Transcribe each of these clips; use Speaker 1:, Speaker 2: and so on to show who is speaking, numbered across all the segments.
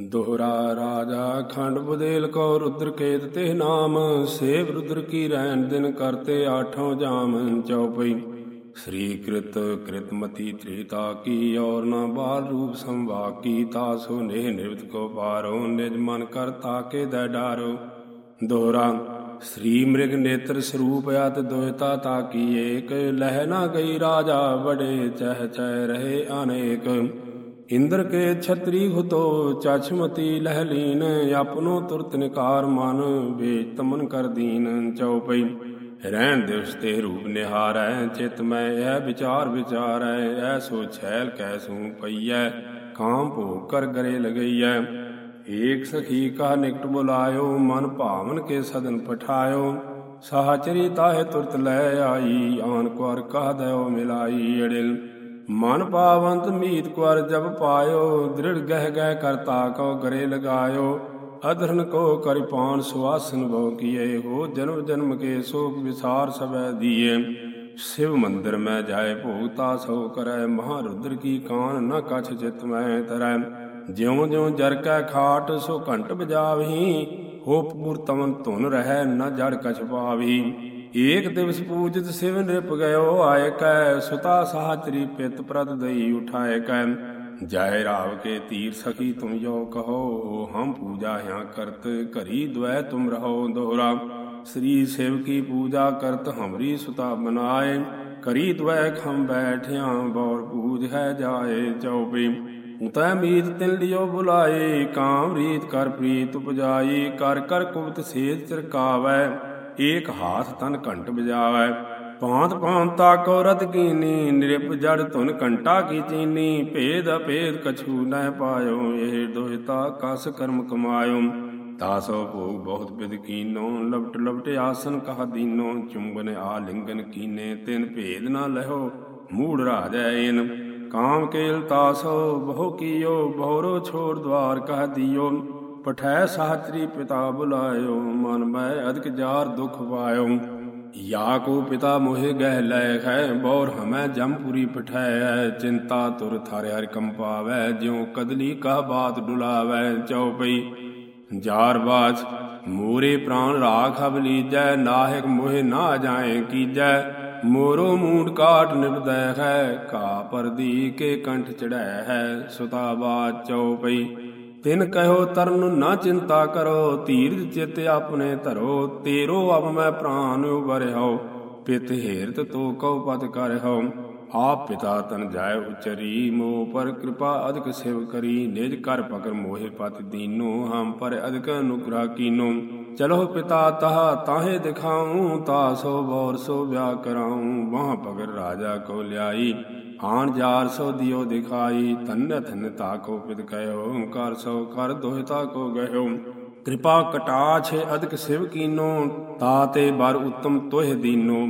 Speaker 1: ਦੋਹਰਾ ਰਾਜਾ ਖੰਡ ਬੁਦੇਲ ਕੋ ਰੁਦਰ ਕੇਤ ਤੇ ਨਾਮ ਸੇਵ ਰੁਦਰ ਕੀ ਰਹਿਣ ਦਿਨ ਕਰਤੇ ਆਠੋਂ ਜਾਮ ਚਉਪਈ ਸ੍ਰੀ ਕ੍ਰਿਤ ਕ੍ਰਿਤਮਤੀ ਤ੍ਰੀਤਾ ਕੀ ਔਰ ਨਾ ਬਾਲ ਰੂਪ ਸੰਵਾ ਕੀ ਤਾਸੋ ਨੇਹ ਨਿਰਵਤ ਕੋ ਪਾਰੋ ਨਿਜ ਮਨ ਕਰ ਤਾਕੇ ਦਾ ਡਾਰੋ ਦੋਹਰਾ ਸ੍ਰੀ ਮ੍ਰਿਗ ਨੇਤਰ ਸਰੂਪ ਅਤ ਦੋਇਤਾ ਤਾਕੀ ਏਕ ਲਹਿ ਨਾ ਗਈ ਰਾਜਾ ਬੜੇ ਚਹ ਚੈ ਰਹੇ ਅਨੇਕ ਇੰਦਰ ਕੇ ਛਤਰੀ ਹੁਤੋ ਚਛਮਤੀ ਲਹਲੀਨ ਆਪਨੋ ਤੁਰਤ ਨਿਕਾਰ ਮਨ ਵੇਚ ਤਮਨ ਕਰ ਦੀਨ ਚਉਪਈ। ਰਹਿਣ ਦਿਵਸ ਤੇ ਰੂਪ ਨਿਹਾਰੈ, ਚਿਤ ਮੈਂ ਇਹ ਵਿਚਾਰ ਵਿਚਾਰੈ ਸੋ ਛੈਲ ਕੈਸੂ ਪਈਐ, ਕਾਮ ਭੋਗ ਕਰ ਗਰੇ ਲਗਈਐ। ਏਕ ਸਖੀ ਕਾ ਨਿਕਟ ਬੁਲਾਇਓ, ਮਨ ਭਾਵਨ ਕੇ ਸਦਨ ਪਠਾਇਓ। ਸਾਚਰੀ ਤਾਹੇ ਤੁਰਤ ਲੈ ਆਈ, ਆਨ ਕੁਰ ਕਹ ਦਇਓ ਮਿਲਾਈ ਅੜਿਲ। ਮਨ ਪਾਵੰਤ ਮੀਤ ਕੁਰ ਜਬ ਪਾਇਓ, ਦ੍ਰਿੜ ਗਹਿ ਗਹਿ ਕਰਤਾ ਕੋ ਗਰੇ ਲਗਾਇਓ। ਅਧਰਨ ਕੋ ਕਰਿ ਪਾਨ ਸੁਆਸਨ ਬੋ ਕੀਏ, ਹੋ ਜਨਮ ਜਨਮ ਕੇ ਸੋਗ ਵਿਸਾਰ ਸਬੈ ਦੀਏ। ਸਿਵ ਮੰਦਰ ਮੈਂ ਜਾਏ ਭੋਗਤਾ, ਸੋ ਕਰੈ ਮਹਾ ਰੁਦਰ ਕੀ ਕਾਨ ਨ ਕਛ ਚਿਤ ਮੈਂ ਤਰੈ। ਜਿਉ ਜਿਉ ਜਰ ਕੈ ਖਾਟ, ਸੋ ਘੰਟ ਬਜਾਵਹੀ ਹੋਪ ਪੁਰ ਤਮਨ ਧੁਨ ਰਹਿ ਨ ਜੜ ਕਛ ਪਾਵਹੀ ਏਕ ਦਿਵਸ ਪੂਜਿਤ ਸਿਵ ਨਿਰਪ ਗਇਓ, ਆਏ ਕੈ ਸੁਤਾ ਸਾਚਰੀ ਪਿਤ ਪ੍ਰਤ ਦਈ ਉਠਾਏ ਕੈ। ਜੈ ਰਾਵ ਕੇ ਤੀਰ ਸਖੀ ਤੁਮ ਜੋ ਕਹੋ, ਹਮ ਪੂਜਾ ਹਿਆ ਕਰਤ, ਘਰੀ ਦ્વੈ ਤੁਮ ਰਹੋ ਦੋਹਰਾ। ਸ੍ਰੀ ਸਿਵ ਕੀ ਪੂਜਾ ਕਰਤ, ਹਮਰੀ ਸੁਤਾ ਬਨਾਏ ਕਰੀ ਦ્વੈ ਖਮ ਬੈਠਿਆ, ਬੌਰ ਪੂਜ ਹੈ ਜਾਏ ਚਉਪੀ। ਤੈ ਮੀਤ ਤਿਲ ਲਿਓ ਬੁਲਾਏ, ਕਾਮ ਰੀਤ ਕਰ ਪ੍ਰੀਤ ਉਪਜਾਈ। ਕਰ ਕਰ ਕੁਬਤ ਸੇਜ ਚਰਕਾਵੈ ਏਕ ਹਾਥ ਤਨ ਘੰਟ ਬਜਾਵੈ ਪਾਂਤ ਪਾਂਤ ਤਾਕੋ ਰਤ ਕੀਨੀ, ਨਿਰਪ ਜੜ ਧੁਨ ਘੰਟਾ ਕੀ ਚੀਨੀ। ਭੇਦ ਅਭੇਦ ਕਛੂ ਨਹਿ ਪਾਇਓ, ਇਹ ਦੋਹਿਤਾ ਕਸ ਕਰਮ ਕਮਾਇਓ। ਤਾਸੋ ਭੋਗ ਬਹੁਤ ਬਿਦ ਕੀਨੋ, ਲਪਟ ਲਪਟ ਆਸਨ ਕਹ ਦੀਨੋ। ਚੁੰਬਨ ਆ ਲਿੰਗਨ ਕੀਨੇ, ਤਿਨ ਭੇਦ ਨਾ ਲਹੋ, ਮੂੜ ਰਾਜੈ ਇਨ ਕਾਮ ਕੇਲ ਤਾਸੋ, ਬਹੁ ਕੀਓ, ਬਹੁਰੋ ਛੋੜ ਦਵਾਰ ਕਹ ਦਿਓ। ਪਠੈ ਸਾਚਰੀ ਪਿਤਾ ਬੁਲਾਇਓ, ਮਨ ਮੈਂ ਅਧਿਕ ਜਾਰ ਦੁਖ ਪਾਇਓ। ਯਾ ਕੋ ਪਿਤਾ ਮੋਹਿ ਗਹਿ ਲੈ ਹੈ ਬੌਰ ਹਮੈ ਜਮਪੁਰੀ ਪਠੈ। ਚਿੰਤਾ ਤੁਰ ਥਾਰੇ ਹਰਿ ਕੰਪਾਵੈ ਜਿਉ ਕਦਲੀ ਕਾ ਬਾਤ ਡੁਲਾਵੈ। ਚਉਪਈ ਜਾਰ ਬਾਜ ਮੋਰੇ ਪ੍ਰਾਨ ਰਾਖ ਅਬ ਲੀਜੈ, ਨਾਹਿਕ ਮੋਹਿ ਨਾ ਜਾਏ ਕੀਜੈ। ਮੋਰੋ ਮੂਡ ਕਾਟ ਨਿਭਦੈ ਹੈ ਕਾ ਪਰਦੀ ਕੇ ਕੰਠ ਚੜੈ ਹੈ, ਸੁਤਾ ਬਾਤ ਚਉਪਈ ਤਿਨ ਕਹਿਓ ਤਰਨ ਨਾ ਚਿੰਤਾ ਕਰੋ, ਧੀਰਜ ਚਿਤ ਆਪਣੇ ਧਰੋ, ਤੇਰੋ ਅਬ ਮੈਂ ਪ੍ਰਾਨ ਉਬਰਿਓ ਪਿਤ ਹੇਰਤ ਤੋ ਕਉ ਪਤ ਕਰਿਓ ਆਪ ਪਿਤਾ ਤਨ ਜਾਇ ਉਚਰੀ ਮੋ ਪਰ ਕਿਰਪਾ ਅਧਿਕ ਸਿਵ ਕਰੀ, ਨਿਜ ਕਰ ਪਕਰ ਮੋਹਿ ਪਤ ਦੀਨੋ, ਹਮ ਪਰ ਅਧਿਕ ਅਨੁਗ੍ਰਹ ਕੀਨੋ। ਚਲੋ ਪਿਤਾ ਤਹਾ ਤਾਹੇ ਦਿਖਾਉ ਤਾਸੋ ਬੌਰ ਸੋ ਵਿਆਹ ਕਰਾਉ, ਵਾਹ ਪਗਰ ਰਾਜਾ ਕੋ ਲਿਆਈ। ਆਣ ਜਾਰ ਸੋ ਦਿਓ ਦਿਖਾਈ, ਧੰਨ ਧੰਨ ਤਾ ਕੋ ਪਿਤ ਕਹਿਓ ਕਰ ਸੋ ਕਰ ਦੋਹਿਤਾ ਕੋ ਗਇਓ ਕਿਰਪਾ ਕਟਾਛ ਅਧਿਕ ਸਿਵ ਕੀਨੋ ਤਾਤੇ ਬਰ ਉਤਮ ਤੋਹਿ ਦੀਨੋ।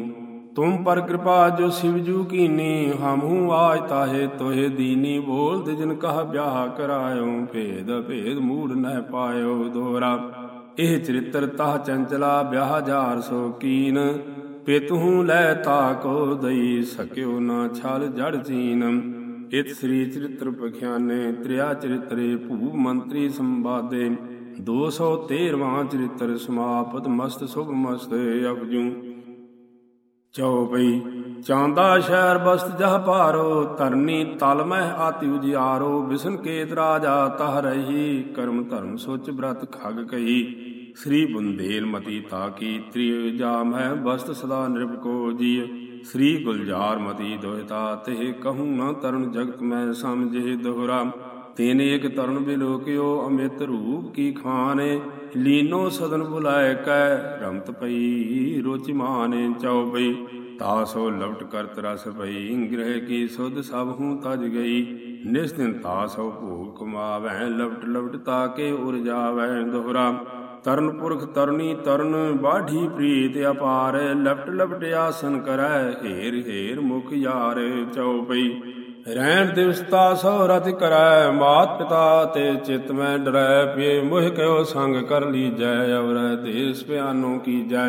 Speaker 1: ਤੁਮ ਪਰ ਕਿਰਪਾ ਜੋ ਸਿਵ ਜੂ ਕੀਨੀ, ਹਮਹੂ ਆਜ ਤਾਹੇ ਤੋਹਿ ਦੀਨੀ। ਬੋਲ ਜਿਨ ਕਹ ਵਿਆਹ ਕਰਾਇਓ, ਭੇਦ ਭੇਦ ਮੂੜ ਨਹਿ ਪਾਇਓ ਦੋਰਾ ਇਹ ਚਰਿਤਰ ਤਾਹ ਚੰਚਲਾ, ਵਿਆਹ ਜਾਰ ਸੋ ਕੀਨ। ਪਿਤਹੂ ਲੈ ਤਾਕੋ ਦਈ ਸਕਿਓ ਨਾ ਛਲ ਜੜ ਜੀਨ। ਇਤ ਸ੍ਰੀ ਚਰਿਤ੍ਰ ਪਖਿਆਨੇ, ਤ੍ਰਿਆ ਚਰਿਤਰੇ, ਭੂ ਮੰਤਰੀ ਸੰਵਾਦੇ। 213ਵਾਂ ਚਰਿਤ੍ਰ ਸਮਾਪਤ, ਮਸਤ ਸੁਭ ਮਸਤ ਅਪਜੂ ਚਉਪਈ ਚਾਂਦਾ ਸ਼ਹਿਰ ਬਸਤ ਜਹ ਭਾਰੋ ਤਰਨੀ ਤਲ ਮਹਿ ਆਤਿ ਉਜਿਆਰੋ। ਬਿਸ਼ਨ ਕੇਤ ਰਾਜਾ ਤਹ ਰਹੀ, ਕਰਮ ਧਰਮ ਸੁਚ ਬ੍ਰਤ ਖਗ ਕਹੀ। ਸ੍ਰੀ ਬੁੰਦੇਲ ਮਤੀ ਤਾਕੀ ਤ੍ਰਿਯ ਜਾਮ ਹੈ ਬਸਤ ਸਦਾ ਨਿਰਭ ਕੋ ਜੀ ਸ੍ਰੀ ਗੁਲਜ਼ਾਰ ਮਤੀ ਦੋਹਿਤਾ ਤੇ ਕਹੂੰ ਨਾ ਤਰੁਣ ਜਗਤ ਮੈਂ ਸਮਝੇ ਦੋਹਰਾ। ਤੇਨ ਏਕ ਤਰੁਣ ਬਿਲੋਕਿਓ ਅਮਿਤ ਰੂਪ ਕੀ ਖਾਨੇ ਲੀਨੋ ਸਦਨ ਬੁਲਾਇ ਕੈ ਰਮਤ ਪਈ, ਰੋਚਿ ਮਾਨੇ ਚਉਪਈ ਤਾਸੋ ਲਵਟ ਕਰਤ ਰਸ ਪਈ, ਇੰਗ੍ਰਹਿ ਕੀ ਸੁਧ ਸਭ ਹੂੰ ਤਜ ਗਈ। ਨਿਸ ਦਿਨ ਤਾਸੋ ਭੂਖ ਕਮਾਵੈ ਲਵਟ ਲਵਟ ਤਾਕੇ ਉਰ ਜਾਵੈ ਦੋਹਰਾ। ਤਰਨ ਪੁਰਖ ਤਰਨੀ ਤਰਨ ਬਾਢੀ ਪ੍ਰੀਤ ਅਪਾਰ, ਲਪਟ ਲਪਟ ਆਸਨ ਕਰੈ, ਹੀਰ ਹੀਰ ਮੁਖ ਯਾਰ ਚਉਪਈ। ਰਹਿਣ ਦਿਵਸਤਾ ਸੋ ਰਤ ਕਰੈ, ਮਾਤ ਪਿਤਾ ਤੇ ਚਿਤ ਮੈਂ ਡਰੈ ਪੀ ਮੁਹ ਕਿਓ ਸੰਗ ਕਰ ਲੀਜੈ, ਅਵਰੈ ਦੇਸ ਪਿਆਨੋ ਕੀਜੈ।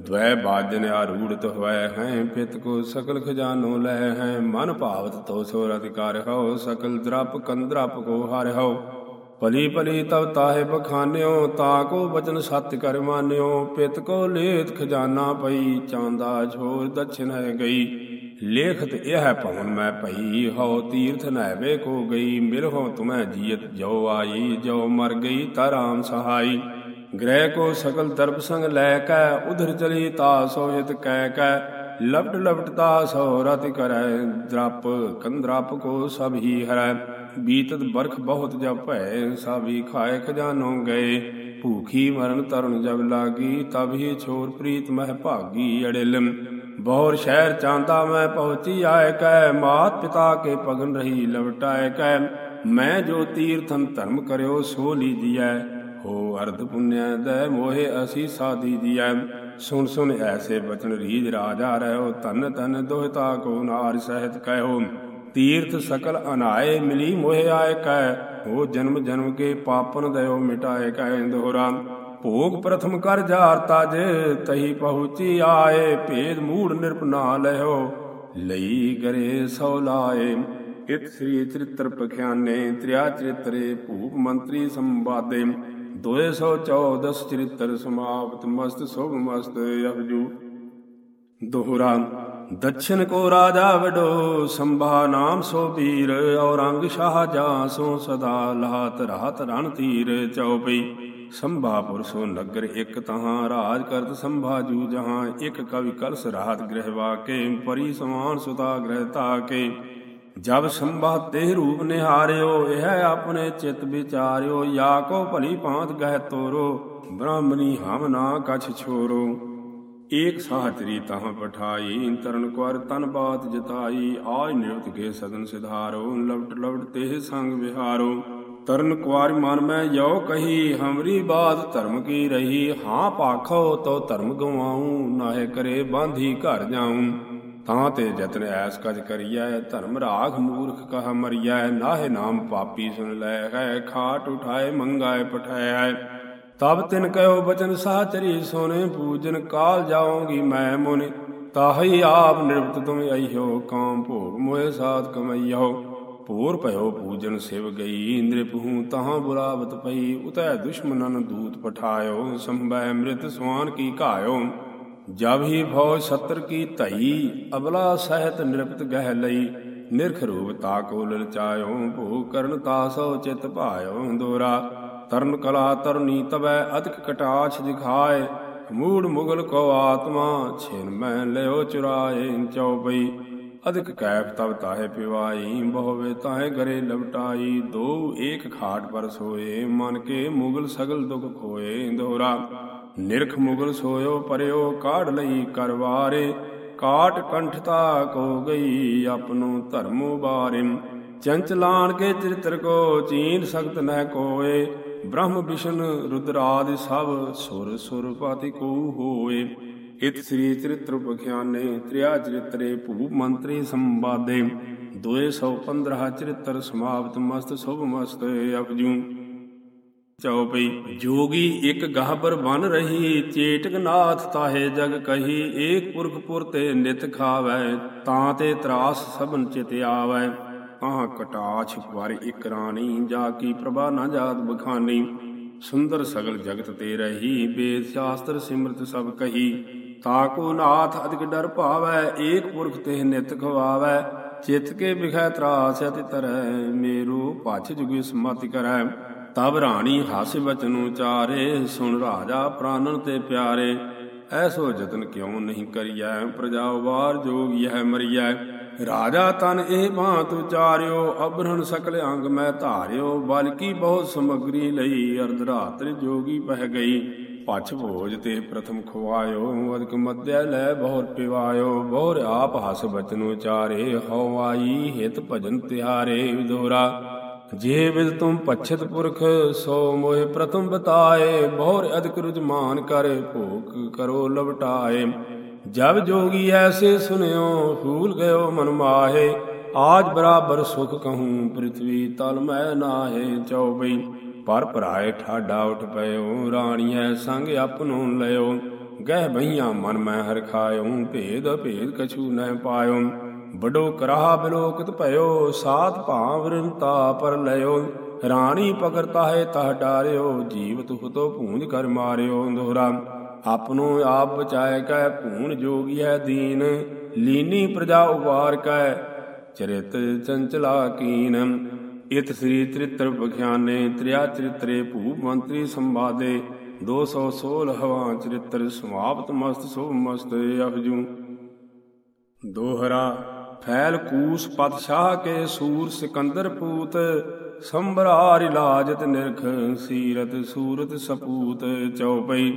Speaker 1: ਦ્વੈ ਬਾਜਨ ਆਰੂੜਤ ਹੋਇ ਹੈ, ਪਿਤ ਕੋ ਸਕਲ ਖਜ਼ਾਨੋ ਲੈ ਹੈ, ਮਨ ਭਾਵਤ ਤੋ ਸੋ ਰਤ ਕਰ ਹੋ ਸਕਲ ਦ੍ਰਪ ਕੰਦਰਪ ਕੋ ਹਰਿ ਹੋ ਭਲੀ ਭਲੀ ਤਬ ਤਾਹੇ ਬਖਾਨਿਓ, ਤਾ ਕੋ ਬਚਨ ਸਤਿ ਕਰ ਮਾਨਿਓ, ਪਿਤ ਕੋ ਲੇਤ ਖਜ਼ਾਨਾ ਪਈ, ਚਾਂਦਾ ਛੋਰ ਦਛਿਨ ਹੈ ਗਈ। ਲੇਖਤ ਇਹ ਭਵਨ ਮੈਂ ਭਈ, ਹਉ ਤੀਰਥ ਨਹਿਵੇ ਕੋ ਗਈ ਮਿਲਹੁ ਤੁਮੈ ਜੀਤ ਜੋ ਆਈ, ਜੋ ਮਰ ਗਈ, ਤਾ ਰਾਮ ਸਹਾਈ। ਗ੍ਰਹਿ ਕੋ ਸਕਲ ਦਰਬ ਸੰਗ ਲੈ ਕੈ, ਉਧਰ ਚਲੀ ਤਾ ਸੋਹਿਤ ਕਹਿ ਕੈ ਲਪਟ ਲਪਟ ਤਾ ਸੋ ਰਤ ਕਰੈ ਦਰਪ ਕੰਦਰਪ ਕੋ ਸਭ ਹੀ ਹਰੈ। ਬੀਤਤ ਬਰਖ ਬਹੁਤ ਜਬ ਭੈ ਸਾਭੀ ਖਾਏ ਖਜ਼ਾਨੋ ਗਏ। ਭੂਖੀ ਮਰਨ ਤਰਨ ਜਬ ਲਾਗੀ ਤਬ ਹੀ ਛੋਰ ਪ੍ਰੀਤ ਮਹਿ ਭਾਗੀ ਅੜਿਲ। ਬੌਰ ਸ਼ਹਿਰ ਚਾਂਦਾ ਮੈਂ ਪਹੁੰਚੀ, ਆਏ ਕੈ ਮਾਤ ਪਿਤਾ ਕੇ ਪਗਨ ਰਹੀ ਲਵਟਾਏ ਕੈ ਮੈਂ ਜੋ ਤੀਰਥਨ ਧਰਮ ਕਰਿਓ, ਸੋ ਲੀਜੀਐ। ਹੋ ਅਰਧ ਪੁੰਨਿਆ ਦੇ, ਮੋਹਿ ਅਸੀ ਸਾਦੀ ਦੀਐ ਸੁਣ ਸੁਣ ਐਸੇ ਬਚਨ ਰੀਜ ਰਾਜਾ ਰਹਿਓ ਤਨ ਤਨ ਦੋਹਤਾ ਕੋ ਨਾਰ ਸਹਿਤ ਕਹਿਓ। ਤੀਰਥ ਸਕਲ ਅਨਾਏ ਮਿਲੀ ਮੋਹਿ ਆਏ ਕੈ, ਹੋ ਜਨਮ ਜਨਮ ਕੇ ਪਾਪਨ ਦਇਓ ਮਿਟਾਏ ਕੈ ਦੋਹਰਾ। ਭੋਗ ਪ੍ਰਥਮ ਕਰ ਜਾਰ ਤਜ, ਤਹੀ ਪਹੁੰਚੀ ਆਏ, ਭੇਦ ਮੂੜ ਨਿਰਪਨਾ ਲਿਓ ਲਈ ਗਰੇ ਸੋ ਲਾਏ, ਇਤ ਸ੍ਰੀ ਚਰਿਤ੍ਰ ਪਖਿਆਨੇ, ਤ੍ਰਿਆ ਚਰਿਤਰੇ ਭੂਪ ਮੰਤਰੀ ਸੰਵਾਦੇ। 214 ਚਰਿਤ੍ਰ ਸਮਾਪਤ, ਮਸਤ ਸੁਭ ਮਸਤ ਅਬਜੂ ਦੋਹਰਾ ਦਛਨ ਕੋ ਰਾਜਾ ਵਡੋ, ਸੰਭਾ ਨਾਮ ਸੋ ਵੀਰ ਔਰੰਗ ਸ਼ਾਹ ਜਾ ਸੋ ਸਦਾ ਲਾਤ ਰਾਤ ਰਣ ਤੀਰ, ਚਉਪਈ ਸੰਭਾਪੁਰ ਸੋ ਨਗਰ ਇਕ ਤਹਾਂ, ਰਾਜ ਕਰਤ ਸੰਭਾ ਜੂ ਜਹਾਂ, ਇਕ ਕਵਿ ਕਲਸ ਰਾਤ ਗ੍ਰਹਿ ਵਾਕੇ, ਪਰੀ ਸਮਾਨ ਸੁਤਾ ਗ੍ਰਹਿ ਤਾਕੇ ਜਬ ਸੰਭਾ ਤੇ ਰੂਪ ਨਿਹਾਰਿਓ, ਇਹ ਆਪਣੇ ਚਿਤ ਵਿਚਾਰਿਓ, ਯਾ ਕੋ ਭਲੀ ਪਾਂਤ ਗਹਿ ਤੋਰੋ, ਬ੍ਰਾਹਮਣੀ ਹਮ ਨਾ ਕਛ ਛੋਰੋ। ਏਕ ਸਾਹਤਰੀ ਤਹ ਪਠਾਈ, ਤਰਨ ਕੁਰ ਤਨ ਬਾਤ ਜਤਾਈ, ਆਜ ਨਿਰਤ ਕੇ ਸਦਨ ਸਿਧਾਰੋ, ਲਵਟ ਲਵਟ ਤੇ ਸੰਗ ਵਿਹਾਰੋ। ਤਰਨ ਕੁਆਰ ਮਨ ਮੈਂ ਯੋ ਕਹੀ, ਹਮਰੀ ਬਾਤ ਧਰਮ ਕੀ ਰਹੀ, ਹਾਂ ਪਾਖੋ ਤੋ ਧਰਮ ਗਵਾਉ, ਨਾਹਿ ਕਰੇ ਬਾਂਧੀ ਘਰ ਜਾਉ। ਤਾਂ ਤੇ ਜਤਨ ਐਸ ਕਜ ਕਰੀਐ, ਧਰਮ ਰਾਖ ਮੂਰਖ ਕਹ ਮਰੀਐ, ਨਾਹਿ ਨਾਮ ਪਾਪੀ ਸੁਨ ਲੈ ਹੈ, ਖਾਟ ਉਠਾਏ, ਮੰਗਾਏ ਪਠਾਇ ਤਬ ਤਿਨ ਕਹਿਓ ਬਚਨ ਸਾਚਰੀ ਸੋਨੇ ਪੂਜਨ ਕਾਲ ਜਾਉਂਗੀ ਮੈਂ ਮੁਨ। ਤਾਹੀ ਆਪ ਨਿਰਵਤ ਤੁਮ ਅਈਓ ਕਾਮ ਭੋਗ ਮੋਏ ਸਾਥ ਕਮਈਓ। ਭੂਰ ਭਇਓ ਪੂਜਨ ਸਿਵ ਗਈ ਨਿਰਪ ਹੂੰ ਤਹਾਂ ਬੁਲਾਵਤ ਪਈ। ਉਤੈ ਦੁਸ਼ਮਨਨ ਦੂਤ ਪਠਾਇਓ, ਸੰਭੈ ਮ੍ਰਿਤ ਸਵਾਨ ਕੀ ਘਾਇਓ। ਜਬ ਹੀ ਫੌਜ ਸਤਰ ਕੀ ਧਈ, ਅਬਲਾ ਸਹਿਤ ਨਿਰਪਤ ਗਹਿ ਲਈ। ਨਿਰਖ ਰੂਪ ਤਾ ਕੋ ਲਲਚਾਇਓ ਭੂ ਕਰਨ ਤਾਸੋ ਚਿਤ ਭਾਇਓ ਦੋਰਾ ਤਰਨ ਕਲਾ ਤਰਨੀ ਤਬੈ ਅਧਿਕ ਕਟਾਛ ਦਿਖਾਏ, ਮੂੜ ਮੁਗਲ ਕੋ ਆਤਮਾ, ਛਿਨ ਮੈਂ ਲਿਓ ਚੁਰਾਏ ਚਉਪਈ। ਅਧਿਕ ਕੈਪ ਤਬ ਤਾਹੇ ਪਿਵਾਈ ਬਹੁਵੇ ਤਾਹੇ ਗਰੇ ਲਵਟਾਈ ਦੋ ਏਕ ਖਾਟ ਪਰ ਸੋਏ, ਮਨ ਕੇ ਮੁਗਲ ਸਗਲ ਦੁਖ ਖੋਏ। ਦੋਹਰਾ, ਨਿਰਖ ਮੁਗਲ ਸੋਇਓ, ਪਰਿਓ ਕਾੜ ਲਈ ਕਰਵਾਰੇ, ਕਾਟ ਕੰਠਤਾ ਕੋ ਗਈ ਆਪਨੋ ਧਰਮੋ ਬਾਰੇ ਚੰਚਲਾਨ ਕੇ ਚਰਿਤਰ ਕੋ, ਚੀਨ ਸਖਤ ਨਹਿ ਕੋਏ ਬ੍ਰਹਮ ਵਿਸ਼ਨ ਰੁਦਰਾਦਿ ਸਭ ਸੁਰ ਸੁਰ ਪਾਤੀ ਕੋ ਹੋਏ। ਇਤ ਸ੍ਰੀ ਚਰਿਤ੍ਰ ਪਖਿਆਨੇ ਤ੍ਰਿਆ ਚਰਿਤਰੇ ਭੂਪ ਮੰਤਰੀ ਸੰਵਾਦੇ। 215 ਚਰਿਤ੍ਰ ਸਮਾਪਤ ਮਸਤ ਸੁਭ ਮਸਤ ਅਪਜੂ। ਚਉਪਈ ਜੋਗੀ ਇੱਕ ਗਾਹਬਰ ਬਨ ਰਹੀ ਚੇਟਕ ਨਾਥ ਤਾਹੇ ਜਗ ਕਹੀ, ਏਕ ਪੁਰਖ ਪੁਰ ਤੇ ਨਿਤ ਖਾਵੈ, ਤਾਂ ਤੇ ਤਰਾਸ ਸਭਨ ਚਿਤ ਆਵੈ। ਆਹ ਕਟਾਛ ਪਰ ਇਕ ਰਾਣੀ ਜਾ ਕੀ ਪ੍ਰਭਾ ਨਾ ਜਾਤ ਬਖਾਨੀ। ਸੁੰਦਰ ਸਗਲ ਜਗਤ ਤੇ ਰਹੀ ਬੇਦ ਸ਼ਾਸਤਰ ਸਿਮਰਤ ਸਭ ਕਹੀ। ਤਾਕੋ ਨਾਥ ਅਦਿਕ ਡਰ ਭਾਵੈ, ਏਕ ਪੁਰਖ ਤੇ ਨਿਤ ਖਵਾਵੈ। ਚਿਤ ਕੇ ਬਿਖੈ ਤਰਾਸ ਅਤਿ ਤਰੈ, ਮੇਰੂ ਪਛ ਜੁਗੀ ਸਮਤਿ ਕਰੈ। ਤਬ ਰਾਣੀ ਹਸ ਬਚਨ ਉਚਾਰੇ ਸੁਣ ਰਾਜਾ ਪ੍ਰਾਨਨ ਤੇ ਪਿਆਰੇ। ਐਸੋ ਜਤਨ ਕਿਉ ਨਹੀਂ ਕਰੀਐ, ਪ੍ਰਜਾ ਵਾਰ ਜੋਗ ਯਹ ਮਰੀਐ। ਰਾਜਾ ਤਨ ਇਹ ਬਾਤ ਉਚਾਰਿਓ ਅਬਰਹਣ ਸਕਲ ਅੰਗ ਮੈਂ ਧਾਰਿਓ, ਬਲਕੀ ਬਹੁਤ ਸਮਗਰੀ ਲਈ ਅਰਧ ਰਾਤਰ ਜੋਗੀ ਪਹਿ ਗਈ। ਪਛ ਭੋਜ ਤੇ ਪ੍ਰਥਮ ਖਵਾਇਓ ਅਦਕ ਮਧਿਆ ਲੈ ਬਹੁਰ ਪਿਵਾਇਓ, ਬਹੁਰ ਆਪ ਹਸ ਬਚਨ ਉਚਾਰੇ, ਹਉ ਆਈ ਹਿਤ ਭਜਨ ਤਿਹਾਰੇ ਵਿਦੋਰਾ ਜੇ ਵਿਦ ਤੁਮ ਪਛਤ ਪੁਰਖ, ਸੋ ਮੋਹਿ ਪ੍ਰਥਮ ਬਤਾਏ, ਬਹੁਰ ਅਦਕ ਰੁਜਮਾਨ ਕਰ, ਭੋਗ ਕਰੋ ਲਵਟਾਏ। ਜਬ ਜੋਗੀ ਐਸੇ ਸੁਨਿਓ ਫੂਲ ਗਇਓ ਮਨ ਮਾਹੇ। ਆਜ ਬਰਾਬਰ ਸੁਖ ਕਹੂੰ, ਪ੍ਰਿਥਵੀ ਤਲ ਮੈਂ ਨਾਹੇ ਚਉਬਈ। ਪਰ ਭਰਾਏ ਠਾਡਾ ਉਠ ਪਇਓ, ਰਾਣੀਐ ਸੰਗ ਆਪਨੋ ਲਿਓ ਗਹਿ ਬਈਆਂ ਮਨ ਮੈਂ ਹਰ ਖਾਇਓ, ਭੇਦ ਭੇਦ ਕਛੂ ਨਹਿ ਪਾਇਓ। ਬਡੋ ਕਰਾਹ ਬਿਲੋਕਤ ਭਇਓ, ਸਾਤ ਭਾਵ ਰਿੰਤਾ ਪਰ ਲਿਓ ਰਾਣੀ ਪਕਰਤਾ ਹੈ ਤਹ ਡਾਰਿਓ ਜੀਵ ਤੁਹ ਹੁਤੋ ਭੂੰਜ ਕਰ ਮਾਰਿਓ। ਦੋਹਰਾ ਆਪਨੋ ਆਪ ਬਚਾਏ ਕੈ ਭੂਨ ਜੋਗੀਐ ਦੀਨ, ਲੀਨੀ ਪ੍ਰਜਾ ਉਵਾਰ ਕੈ, ਚਰਿਤ ਚੰਚਲਾ ਕੀਨ। ਇਤ ਸ੍ਰੀ ਤ੍ਰਿਤਰ ਬਖਿਆਨੇ ਤ੍ਰਿਆ ਚਰਿਤਰੇ ਭੂਪ ਮੰਤਰੀ ਸੰਵਾਦੇ 216 ਹਵਾ ਚਰਿਤਰ ਸਮਾਪਤ ਮਸਤ ਸੋ ਮਸਤ ਅਫਜੂ। ਦੋਹਰਾ, ਫੈਲ ਕੂਸ ਪਤ ਸ਼ਾਹ ਕੇ ਸੂਰ ਸਿਕੰਦਰ ਪੂਤ ਸੰਭਰਾਰ ਇਲਾਜਤ ਨਿਰਖ ਸੀਰਤ ਸੂਰਤ ਸਪੂਤ ਚਉਪਈ।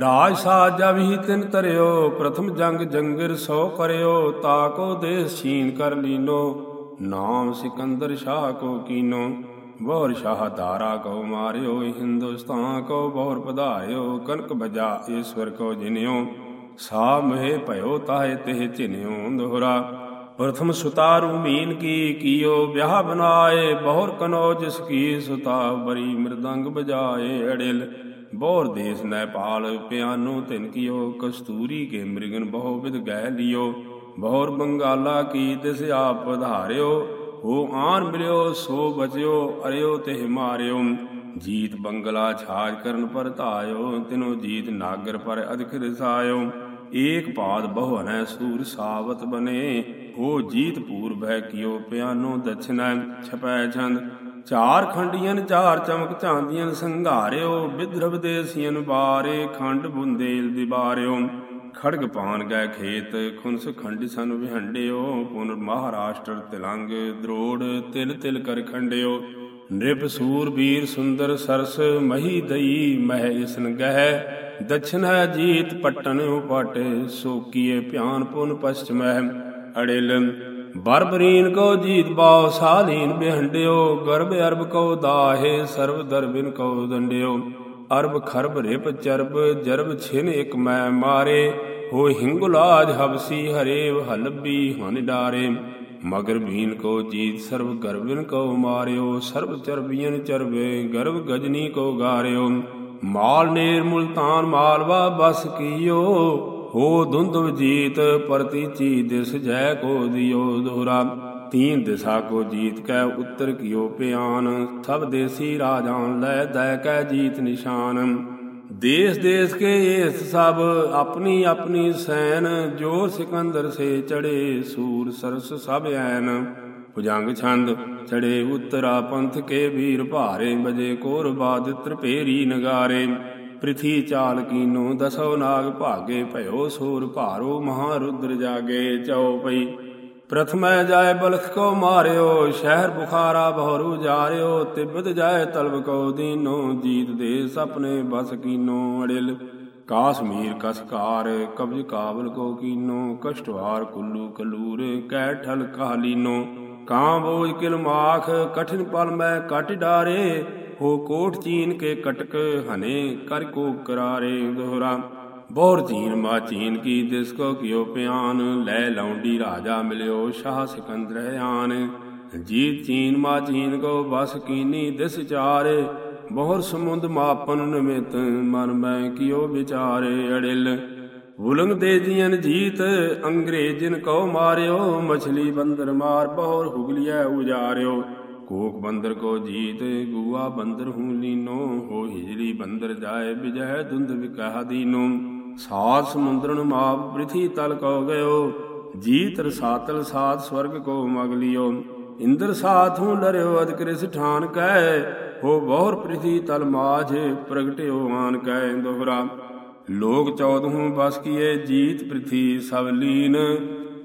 Speaker 1: ਰਾਜ ਸਾਜ ਜਬ ਹੀ ਤਿਨ ਤਰਿਓ ਪ੍ਰਥਮ ਜੰਗ ਜੰਗਰ ਸੋ ਕਰਿਓ ਤਾਕੋ ਦੇਸ ਛੀਨ ਕਰ ਲੀਨੋ, ਨਾਮ ਸਿਕੰਦਰ ਸ਼ਾਹ ਕੋ ਕੀਨੋ। ਬੋਰ ਸ਼ਾਹ ਧਾਰਾ ਕੋ ਮਾਰਿਓ ਹਿੰਦੁਸਤਾਨ ਕੋ ਬੋਰ ਪਧਾਇਓ ਕਨਕ ਬਜਾ ਈਸ਼ਵਰ ਕੋ ਜਿਨਿਓ। ਸਾ ਮਹਿ ਭਇਓ ਤਾਹੇ ਤੇ ਚਿਨਿਓ, ਦੁਹਰਾ ਪ੍ਰਥਮ ਸੁਤਾਰੂ ਮੀਨ ਕੀ ਕੀਓ ਵਿਆਹ ਬਨਾਏ ਬਹੁਰ ਕਨੋ ਜਿਸ ਕੀ ਸੁਤਾ ਬਰੀ ਮਰਦੰਗ ਬਜਾਏ ਅੜਿਲ ਬਹੁਰ ਦੇਸ ਨੈਪਾਲ ਪਿਆਨੋ ਤਿਨ ਕੀਓ ਕਸਤੂਰੀ ਕੇ ਮ੍ਰਿਗਨ ਬਹੁ ਵਿਦ ਗਹਿ ਲਿਓ ਬਹੁਰ ਬੰਗਾਲਾ ਕੀ ਤਿਸ ਆਪ ਪਧਾਰਿਓ ਹੋ ਆਨ ਮਿਲਿਓ ਸੋ ਬਚਿਓ ਅਰਿਓ ਤੇ ਮਾਰਿਓ ਜੀਤ ਬੰਗਲਾ ਛਾਜ ਕਰਨ ਪਰ ਧਾਇਓ ਤਿਨੋ ਜੀਤ ਨਾਗਰ ਪਰ ਅਧਿਕ ਰਸਾਇਓ ਏਕ ਪਾਦ ਬਹੁਨੈ ਸੂਰ ਸਾਵਤ ਜੀਤ ਪੂਰਬ ਹੈ ਕਿਉ ਪਿਆਨੋ ਦਛਨੈ ਛਪੈ ਛੰਦ। ਚਾਰ ਖੰਡੀਆਂ ਚਾਰ ਚਮਕ ਝਾਂਦੀਆਂ ਸੰਘਾਰਿਓ, ਬਿਧਰਵ ਦੇਸੀਆਂ ਬਾਰੇ ਖੰਡ ਬੁੰਦੇਲ ਦਿਬਾਰਿਓ। ਖੜਗ ਪਾਨ ਗਏ ਖੇਤ ਖੁਨਸ ਖੰਡ ਸਨ ਵਿਹੰਡਿਓ। ਪੁਨ ਮਹਾਰਾਸ਼ਟਰ ਤਿਲੰਗ ਦਰੋੜ ਤਿਲ ਤਿਲ ਕਰ ਖੰਡਿਓ। ਨਿਰਭ ਸੂਰ ਵੀਰ ਸੁੰਦਰ ਸਰਸ ਮਹੀ ਦਈ ਮਹਿ ਇਸਨ ਗਹਿ। ਦਛਨ ਹੈ ਜੀਤ ਪਟਨ ਉਪਟ, ਸੋਕੀਏ ਭਿਆਨ ਪੁਨ ਪਛਮਹਿ। ਅੜਿਲ। ਬਰਬਰੀਨ ਕੋ ਜੀਤ ਬਾਉ ਸਾਲੀਨ ਬਿਹੰਡਿਓ, ਗਰਭ ਅਰਬ ਕੋ ਦਾਹੇ, ਸਰਬ ਦਰਬਿਨ ਕੋ ਦੰਡਿਓ। ਅਰਬ ਖਰਬ ਰਿਪ ਚਰਬ, ਜਰਬ ਛਿਨ ਇਕ ਮੈਂ ਮਾਰੇ। ਹੋ ਹਿੰਗੁਲਾਜ ਹਬਸੀ ਹਰੇਵ ਹਲਬੀ ਹਨ ਡਾਰੇ। ਮਗਰ ਬੀਨ ਕੋ ਜੀਤ, ਸਰਬ ਗਰਬਿਨ ਕੋ ਮਾਰਿਓ। ਸਰਬ ਚਰਬੀਨ ਚਰਬੇ ਗਰਭ ਗਜਨੀ ਕੋ ਗਾਰਿਓ। ਮਾਲ ਨੇਰ ਮੁਲਤਾਨ, ਮਾਲਵਾ ਬਸ ਕੀਓ। ਹੋ ਦੁੰਦਵ ਜੀਤ ਪ੍ਰਤੀ ਦਿਸ ਜੈ ਕੋ ਦਿਓ ਦੋਹਰਾ। ਤੀਨ ਦਿਸ਼ਾ ਕੋ ਜੀਤ ਕੈ ਉੱਤਰ ਕਿਓ ਪਿਆਨ। ਸਭ ਦੇਸੀ ਰਾਜਾਨ ਲੈ ਦੈ ਕੈ ਜੀਤ ਨਿਸ਼ਾਨ। ਦੇਸ ਦੇਸ ਕੇ ਏਸ ਸਭ ਆਪਣੀ ਆਪਣੀ ਸੈਨ, ਜੋ ਸਿਕੰਦਰ ਸੇ ਚੜੇ ਸੂਰ ਸਰਸ ਸਭ ਐਨ। ਭੁਜੰਗ ਛੰਦ ਚੜੇ ਉਤਰਾ ਪੰਥ ਕੇ ਵੀਰ ਭਾਰੇ, ਬਜੇ ਕੋਰ ਬਾਦ ਤ੍ਰਿਪੇਰੀ ਨਗਾਰੇ। ਪ੍ਰਿਥੀ ਚਾਲ ਕੀਨੋ ਦਸੋ ਨਾਗ ਭਾਗੇ ਭਇਓ ਸੂਰ ਭਾਰੋ ਮਹਾਰੁਦਰ ਜਾਗੇ ਚਉਪਈ ਪ੍ਰਥਮੈ ਜਾਏ ਬਲਖ ਕੋ ਮਾਰਿਓ, ਸ਼ਹਿਰ ਬੁਖਾਰਾ ਬਹੁਰੂ ਜਾਰਿਓ, ਤਿਬਤ ਜਾਏ ਤਲਬ ਕੋ ਦੀਨੋ, ਜੀਤ ਦੇ ਸਪਨੇ ਬਸ ਕੀਨੋ ਅੜਿਲ। ਕਾਸ਼ਮੀਰ ਕਸਕਾਰ ਕਬਜ ਕਾਬਲ ਕੋ ਕੀਨੋ, ਕਸ਼ਟਵਾਰ ਕੁੱਲੂ ਕਲੂਰ ਕੈ ਠਲ ਕਾਲੀਨੋ। ਕਾਂ ਬੋਝ ਕਿਲ ਮਾਖ, ਕਠਿਨ ਪਲ ਮੈਂ ਕਟ ਡਾਰੇ ਹੋ ਕੋਠ ਚੀਨ ਕੇ ਕਟਕ ਹਨੇ, ਕਰ ਕੋ ਕਰਾਰੇ ਦੋਹਰਾ। ਬੋਰ ਚੀਨ ਮਾ ਚੀਨ ਕੀ ਦਿਸ ਕੋ ਕਿਓ ਪਿਆਨ, ਲੈ ਲੌਂਡੀ ਰਾਜਾ ਮਿਲਿਓ ਸ਼ਾਹ ਸਿਕੰਦਰ ਆਨ ਜੀਤ ਚੀਨ ਮਾ ਚੀਨ ਕੋ ਬਸ ਕੀਨੀ ਦਿਸ ਚਾਰੇ, ਬਹੁਰ ਸਮੁੰਦ ਮਾਪਨ ਨਿਮਿਤ, ਮਨ ਮੈਂ ਕਿਓ ਵਿਚਾਰੇ ਅੜਿਲ। ਉਲੰਗ ਦੇ ਜੀਨ ਜੀਤ, ਅੰਗਰੇਜ਼ਨ ਕੋ ਮਾਰਿਓ, ਮਛਲੀ ਬੰਦਰ ਮਾਰ ਬਹੁਰ ਹੁਗਲੀਐ ਉਜਾਰਿਓ। ਕੋਕ ਬੰਦਰ ਕੋ ਜੀਤ, ਗੁਆ ਬੰਦਰ ਹੂੰ ਲੀਨੋ, ਹੋ ਹਿਜਲੀ ਬੰਦਰ ਜਾਏ ਵਿਜੈ ਦੁੰਦ ਵਿਕਾਹ ਦੀਨੋ। ਸਾਤ ਸਮੁੰਦਰਨ ਮਾਪ ਪ੍ਰਿਥੀ ਤਲ ਕੋ ਗਇਓ, ਜੀਤ ਰਸਾਤਲ ਸਾਤ ਸਵਰਗ ਕੋ ਮਗ ਲਿਓ। ਇੰਦਰ ਸਾਥ ਹੂੰ ਲਰਿਓ ਅਦ ਕ੍ਰਿਸ ਠਾਨ ਕੈ, ਹੋ ਬਹੁਰ ਪ੍ਰਿਥੀ ਤਲ ਮਾਝ ਪ੍ਰਗਟਿਓ ਆਨ ਕੈ ਦੋਹਰਾ। ਲੋਕ ਚੌਦਹੂ ਬਸ ਕੀਏ, ਜੀਤ ਪ੍ਰਿਥੀ ਸਭ ਲੀਨ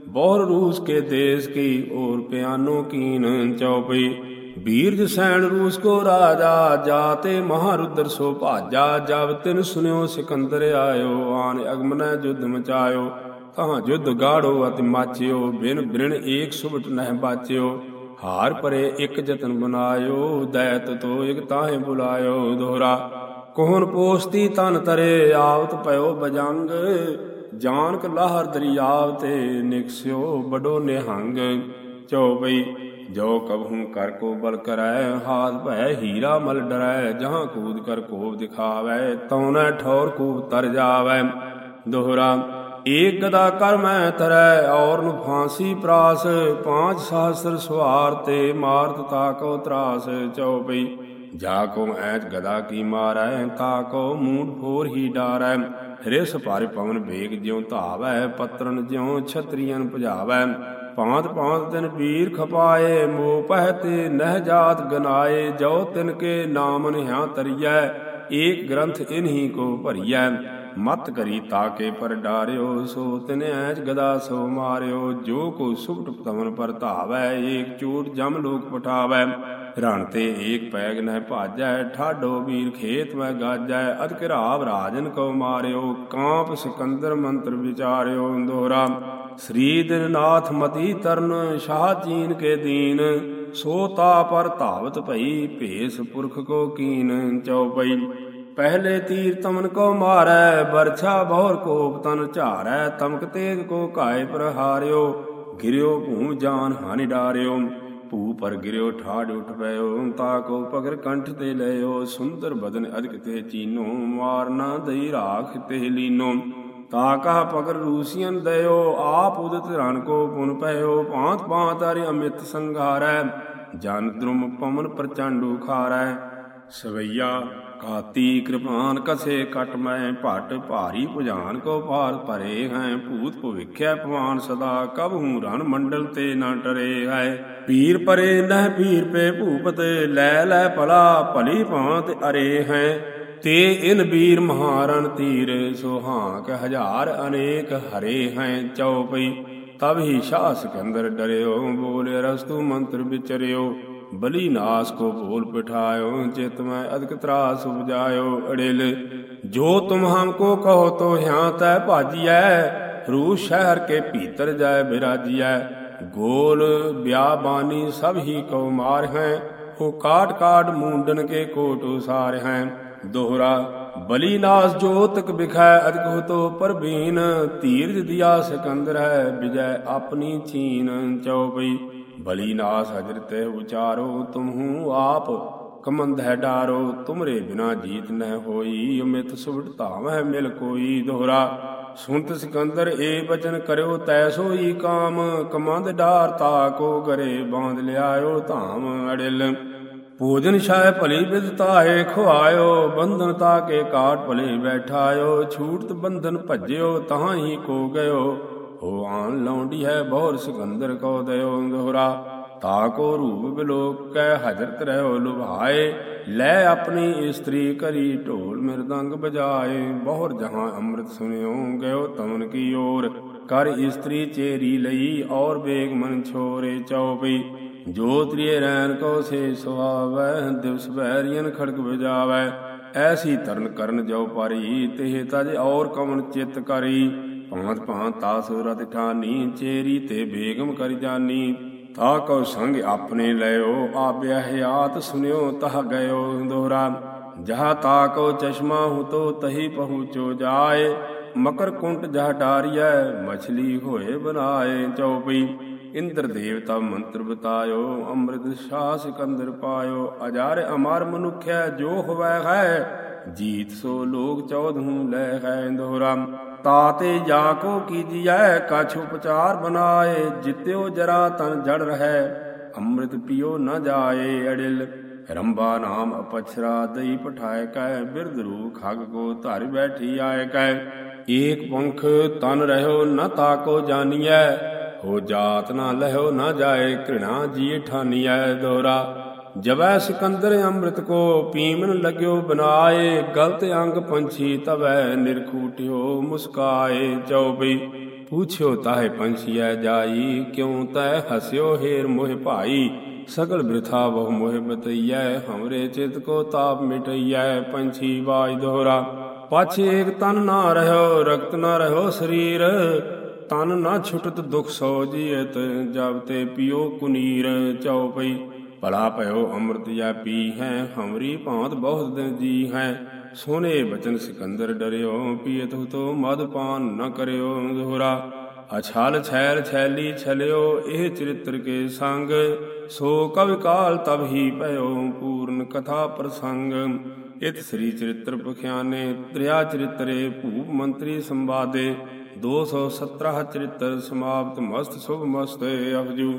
Speaker 1: ਬਹੁਰ ਰੂਸ ਕੇ ਦੇਸ ਕੀ ਔਰ ਪਿਆਨੋ ਕੀਨ ਚਉਪਈ ਬੀਰਜ ਸੈਣ ਰੂਸ ਕੋ ਰਾਜਾ, ਜਾਤੇ ਮਹਾਰੁਦਰ ਸੋ ਭਾਜਾ, ਜਬ ਤਿਨ ਸੁਨਿਓ ਸਿਕੰਦਰ ਆਇਓ, ਆਨ ਅਗਮਨੈ ਜੁਧ ਮਚਾਇਓ। ਤਾਂ ਜੁਧ ਗਾੜੋ ਅਤਿ ਮਾਚਿਓ, ਬਿਨ ਬ੍ਰਿਣ ਏਕ ਸੁਭਟ ਨਹਿ ਬਾਚਿਓ। ਹਾਰ ਪਰੇ ਇਕ ਜਤਨ ਬਨਾਇਓ, ਦੈਤ ਤੋ ਇਕ ਤਾਹੇ ਬੁਲਾਇਓ ਦੋਹਰਾ। ਕੋਹਨ ਪੋਸਤੀ ਤਨ ਤਰੇ, ਆਵਤ ਪਇਓ ਬਜੰਗ ਜਾਨਕ ਲਾਹਰ ਦਰਿਆਵ ਤੇ ਨਿਕਸਿਓ ਬਡੋ ਨਿਹੰਗ। ਚਉਪਈ ਜੋ ਕਬਹੂ ਕਰ ਕੋ ਬਲ ਕਰੈ, ਹਾਥ ਭੈ ਹੀਰਾ ਮਲ ਡਰੈ, ਜਹਾਂ ਕੂਦ ਕਰ ਕੋਬ ਦਿਖਾਵੈ ਤਉ ਨ ਠੌਰ ਕੂਬ ਤਰ ਜਾਵੈ। ਦੋਹਰਾ, ਏਕ ਗਦਾ ਕਰ ਮੈਂ ਤਰੈ, ਔਰ ਨੂੰ ਫਾਂਸੀ ਪ੍ਰਾਸ, ਪਾਂਚ ਸਹਸਰ ਸਵਾਰ ਤੇ ਮਾਰਤ ਤਾ ਕੋ ਤਰਾਸ। ਚਉਪਈ ਜਾ ਕੋ ਐਚ ਗਦਾ ਕੀ ਮਾਰੈ, ਤਾ ਕੋ ਮੂਡ ਫੋਰ ਹੀ ਡਾਰੈ। ਰਿਸ ਭਾਰਿ ਪਵਨ ਵੇਗ ਜਿਉ ਧਾਵੈ, ਪਤਰਨ ਜਿਉ ਛਤਰੀਆਂ ਭਜਾਵੈ। ਭਾਂਤ ਪਾਂਤ ਤਿਨ ਪੀਰ ਖਪਾਏ ਮੋਹ ਪਹਿ ਤੇ ਨਹਿ ਜਾਤ ਗਨਾਏ। ਜੋ ਤਿਨ ਕੇ ਨਾਮ ਨਿਹਾ ਤਰੀਐ, ਏਕ ਗ੍ਰੰਥ ਇਨਹੀ ਕੋ ਭਰੀਐ। ਮਤ ਕਰੀ ਤਾਕੇ ਪਰ ਡਾਰਿਓ, ਸੋ ਤਿਨ ਐਜ ਗਦਾ ਸੋ ਮਾਰਿਓ। ਜੋ ਕੋ ਸੁਭਟ ਤਮਨ ਪਰ ਧਾਵੈ, ਏਕ ਚੂਟ ਜਮ ਲੋਕ ਪਠਾਵੈ। ਰਣ ਤੇ ਏਕ ਪੈਗ ਨਹਿ ਭਾਜੈ, ਠਾਡੋ ਵੀਰ ਖੇਤ ਮੈਂ ਗਾਜੈ, ਅਦ ਘਰਾਵ ਰਾਜਨ ਕੋ ਮਾਰਿਓ, ਕਾਂਪ ਸਿਕੰਦਰ ਮੰਤਰ ਵਿਚਾਰਿਓ ਦੋਹਰਾ। ਸ੍ਰੀ ਦਿਨਨਾਥ ਮਤੀ ਤਰਨ, ਸ਼ਾਹ ਚੀਨ ਕੇ ਦੀਨ, ਸੋ ਤਾ ਪਰ ਧਾਵਤ ਭਈ, ਭੇਸ ਪੁਰਖ ਕੋ ਕੀਨ ਚਉਪਈ ਪਹਿਲੇ ਤੀਰ ਤਮਨ ਕੋ ਮਾਰੈ ਬਰਛਾ ਬਹੁਰ ਕੋਪ ਤਨ ਝਾਰੈ, ਤਮਕ ਤੇਗ ਕੋ ਘਾਇ ਪ੍ਰਹਾਰਿਓ, ਗਿਰਿਓ ਭੂ ਜਾਨ ਹਾਨਿ ਡਾਰਿਓ। ਭੂ ਪਰ ਗਿਰਿਓ, ਠਾੜ ਉਠ ਪਇਓ ਤਾ ਕੋ ਪਗਰ ਕੰਠ ਤੇ ਲਿਓ ਸੁੰਦਰ ਬਦਨ ਅਧਿਕ ਤੇ ਚੀਨੋ ਮਾਰਨਾ ਦਈ ਰਾਖ ਤੇ ਲੀਨੋ। ਤਾ ਕਹ ਪਗਰ ਰੂਸੀਆਂ ਦਇਓ, ਆਪ ਉਦਤ ਰਣ ਕੋ ਪੁਨ ਪਇਓ ਭਾਂਤ ਭਾਂਤ ਹਰਿ ਅਮਿਤ ਸੰਘਾਰੈ। ਜਨ ਦ੍ਰੁਮ ਪਵਨ ਪ੍ਰਚੰਡੂ ਖਾਰੈ ਸਵਈਆ, ਕਾਤੀ ਕਿਰਪਾਨ ਕਸੇ ਕਟ ਮੈਂ, ਭਟ ਭਾਰੀ ਭੁਜਾਨ ਕੋ ਭਾਰ ਭਰੇ ਹੈ, ਭੂਤ ਭਵਿਖਿਆ ਭਵਾਨ ਸਦਾ, ਕਬ ਹੂੰ ਰਣ ਮੰਡਲ ਤੇ ਨਾ ਟਰੇ ਹੈ। ਪੀਰ ਪਰੇ ਨਹਿ ਪੀਰ ਪੇ ਭੂਪਤ, ਲੈ ਲੈ ਭਲਾ ਭਲੀ ਭਾਂਤ ਅਰੇ ਹੈ। ਤੇ ਇਨ ਬੀਰ ਮਹਾਰਨ ਤੀਰ ਸੁਹਾਕ ਹਜ਼ਾਰ ਅਨੇਕ ਹਰੇ ਹੈ। ਚਉਪਈ ਤਬ ਹੀ ਸ਼ਾਹ ਸਿਕੰਦਰ ਡਰਿਓ, ਬੋਲੇ ਰਸਤੂ ਮੰਤਰ ਵਿਚਰਿਓ। ਬਲੀ ਨਾਸ ਕੋ ਭੋਲ ਪਿਠਾਇਓ, ਚਿਤ ਮੈਂ ਅਦਕ ਤਰਾਸ ਉਪਜਾਇਓ। ਅੜਿਲ, ਜੋ ਤੁਮ ਹਮਕੋ ਕਹੋ ਤੋ ਹਿਆਂ ਤੈ ਭਾਜੀਐ ਰੂ ਸ਼ਹਿਰ ਕੇ ਭੀਤਰ ਜਾਏ ਬਿਰਾਜੀਐ। ਗੋਲ ਬਿਆਬਾਨੀ ਸਭ ਹੀ ਕੋ ਮਾਰ ਹੈ, ਹੋ ਕਾਟ ਕਾਟ ਮੂੰਡਨ ਕੇ ਕੋਟ ਉਸਾਰ ਹੈ। ਦੋਹਰਾ, ਬਲੀ ਨਾਸ ਜੋਤਕ ਬਿਖੈ, ਅਦਕ ਹੋ ਤੋ ਪਰਬੀਨ ਧੀਰਜ ਦਿਆ ਸਿਕੰਦਰ ਹੈ ਵਿਜੈ ਆਪਣੀ ਚੀਨ ਚਉਪਈ। ਬਲੀ ਨਾਸ ਹਜਰ ਹਜਰਤ ਵਿਚਾਰੋ ਤੁਮਹੂ ਆਪ ਕਮੰਦ ਹੈ ਡਾਰੋ, ਤੁਮਰੇ ਬਿਨਾ ਜੀਤ ਨਹਿ ਹੋਈ, ਅਮਿਤ ਸੁਭਟ ਧਾਵਹਿ ਮਿਲ ਕੋਈ ਦੋਹਰਾ। ਸੁਨਤ ਸਿਕੰਦਰ ਏ ਬਚਨ ਕਰਿਓ, ਤੈ ਸੋਈ ਕਾਮ, ਕਮੰਦ ਡਾਰ ਤਾ ਕੋ ਗਰੇ, ਬਾਂਧ ਲਿਆਇਓ ਧਾਮ ਅੜਿਲ। ਭੋਜਨ ਛਾਇ ਭਲੀ ਵਿਦ ਤਾਏ ਖੁਆਇਓ, ਬੰਧਨ ਤਾ ਕੇ ਕਾਟ ਭਲੇ ਬੈਠਾਇਓ ਛੂਟਤ ਬੰਧਨ ਭੱਜਿਓ, ਤਹਾਂ ਹੀ ਕੋ ਗਇਓ। ਹੋ ਆਣ ਲੌਂਡੀ ਹੈ ਬਹੁਰ ਸਿਕੰਦਰ ਕੋ ਦਇਓ ਦੋਹਰਾ ਤਾ ਕੋ ਰੂਪ ਬਿਲੋਕ ਕੈ ਹਜ਼ਰਤ ਰਹਿਓ ਲੁਭਾਏ, ਲੈ ਆਪਣੀ ਇਸਤਰੀ ਕਰੀ ਢੋਲ ਮਿਰਦੰਗ ਬਜਾਏ, ਬਹੁਰ ਜਹਾਂ ਅੰਮ੍ਰਿਤ ਸੁਨਿਓ ਗਇਓ ਤਮਨ ਕੀ ਓਰ, ਕਰ ਇਸਤਰੀ ਚੇਰੀ ਲਈ ਔਰ ਬੇਗ ਮਨ ਛੋਰੇ ਚਉਪਈ, ਜੋ ਤ੍ਰਿਏ ਰੈਨ ਕੋ ਸੇ ਸੁਆਵੈ, ਦਿਵਸ ਬੈਰੀਨ ਖੜਕ ਵਜਾਵੈ, ਐਸੀ ਤਰਨ ਕਰਨ ਜੋ ਪਾਰੀ ਤੇ ਤਜ ਔਰ ਕਮਨ ਚਿਤ ਕਰੀ। ਭਾਂਤ ਭਾਂਤ ਤਾਸ ਰਤ ਠਾਨੀ, ਚੇਰੀ ਤੇ ਬੇਗਮ ਕਰ ਜਾਨੀ। ਤਾ ਕਉ ਸੰਗ ਆਪਣੇ ਲਿਓ ਆਬਿਆ ਹਿਆਤ ਸੁਨਿਓ, ਤਹ ਗਇਓ ਦੋਹਰਾ ਜਹਾ ਤਾ ਕਉ ਚਸ਼ਮਾ ਹੁ ਤਹੀ ਪਹੁੰਚੋ ਜਾਏ। ਮਕਰ ਕੁੰਟ ਜਹ ਡਾਰੀਐ, ਮਛਲੀ ਹੋਏ ਬਨਾਏ ਚਉਪਈ। ਇੰਦਰ ਦੇਵਤਾ ਮੰਤਰ ਬਤਾਇਓ, ਅੰਮ੍ਰਿਤ ਸ਼ਾਹ ਸਿਕੰਦਰ ਪਾਇਓ। ਅਜਾਰ ਅਮਰ ਮਨੁਖਿਆ ਜੋ ਹੋਵੈ ਹੈ, ਜੀਤ ਸੋ ਲੋਕ ਚੌਧੂ ਲੈ ਹੈ ਦੋਹਰਾ ਤਾਤੇ ਜਾ ਕੋ ਕੀਜੀਐ, ਕਛ ਉਪਚਾਰ ਬਨਾਏ, ਜਿਤਿਓ ਜਰਾ ਤਨ ਜੜ ਰਹੈ, ਅੰਮ੍ਰਿਤ ਪੀਓ ਨ ਜਾਏ ਅੜਿਲ। ਰੰਬਾ ਨਾਮ ਅਪਛਰਾ ਦਈ ਪਠਾਏ ਕੈ, ਬਿਰਧ ਰੂ ਖਗ ਕੋ ਧਰ ਬੈਠੀ ਆਏ ਕੈ। ਏਕ ਪੰਖ ਤਨ ਰਹਿਓ ਨ ਤਾਕੋ ਜਾਨੀਐ, ਹੋ ਜਾਤ ਨਾ ਲਹਿਓ ਨਾ ਜਾਏ, ਘ੍ਰਿਣਾ ਜੀ ਠਾਨੀਐ ਦੋਰਾ। ਜਬੈ ਸਿਕੰਦਰ ਅੰਮ੍ਰਿਤ ਕੋ ਪੀਮਨ ਲਗਿਓ ਬਨਾਏ, ਗਲਤ ਅੰਗ ਪੰਛੀ ਤਵੈ ਨਿਰਖੂਟਿਓ ਮੁਸਕਾਏ। ਚਉਬਈ ਪੁੱਛਿਓ ਤਾਹੇ ਪੰਛੀਐ ਜਾਈ, ਕਿਉ ਤੈ ਹਸਿਓ ਹੇਰ ਮੋਹ ਭਾਈ? ਸਗਲ ਬ੍ਰਿਥਾ ਬਹੁ ਮੋਹ ਬਤਈਐ, ਹਮਰੇ ਚਿਤ ਕੋ ਤਾਪ ਮਿਟਈਐ, ਪੰਛੀ ਬਾਜ ਦੋਹਰਾ। ਪਾਛੇ ਏਕ ਤਨ ਨਾ ਰਹਿਓ ਰਕਤ ਨਾ ਰਹਿਓ ਸਰੀਰ। ਤਨ ਨਾ ਛੁਟਤ ਦੁਖ ਸੋ ਜੀਤ ਜਬ ਤੇ ਪਿਓ ਕੁਨੀਰ। ਚਉਪਈ ਭਲਾ ਭਇਓ, ਅੰਮ੍ਰਿਤ ਜਾ ਪੀ ਹੈ, ਹਮਰੀ ਭਾਂਤ ਬਹੁਤ ਦਿਨ ਜੀ ਹੈ। ਸੋਨੇ ਬਚਨ ਸਿਕੰਦਰ ਡਰਿਓ, ਪੀਤ ਤੋ ਮਦ ਪਾਨ ਨ ਕਰਿਓ ਦੋਹਰਾ ਅਛਲ ਛੈਲ ਛੈਲੀ ਛਲਿਓ, ਇਹ ਚਰਿਤ੍ਰ ਕੇ ਸੰਗ। ਸੋ ਕਵਿ ਕਾਲ ਤਬ ਹੀ ਭਇਓ, ਪੂਰਨ ਕਥਾ ਪ੍ਰਸੰਗ। ਇਤ ਸ੍ਰੀ ਚਰਿਤ੍ਰ ਪਖਿਆਨੇ, ਤ੍ਰਿਆ ਚਰਿਤਰੇ, ਭੂਪ ਮੰਤਰੀ ਸੰਵਾਦੇ। 217 ਚਰਿਤ੍ਰ ਸਮਾਪਤ, ਮਸਤ ਸੁਭ ਮਸਤੇ ਅਪਜੂ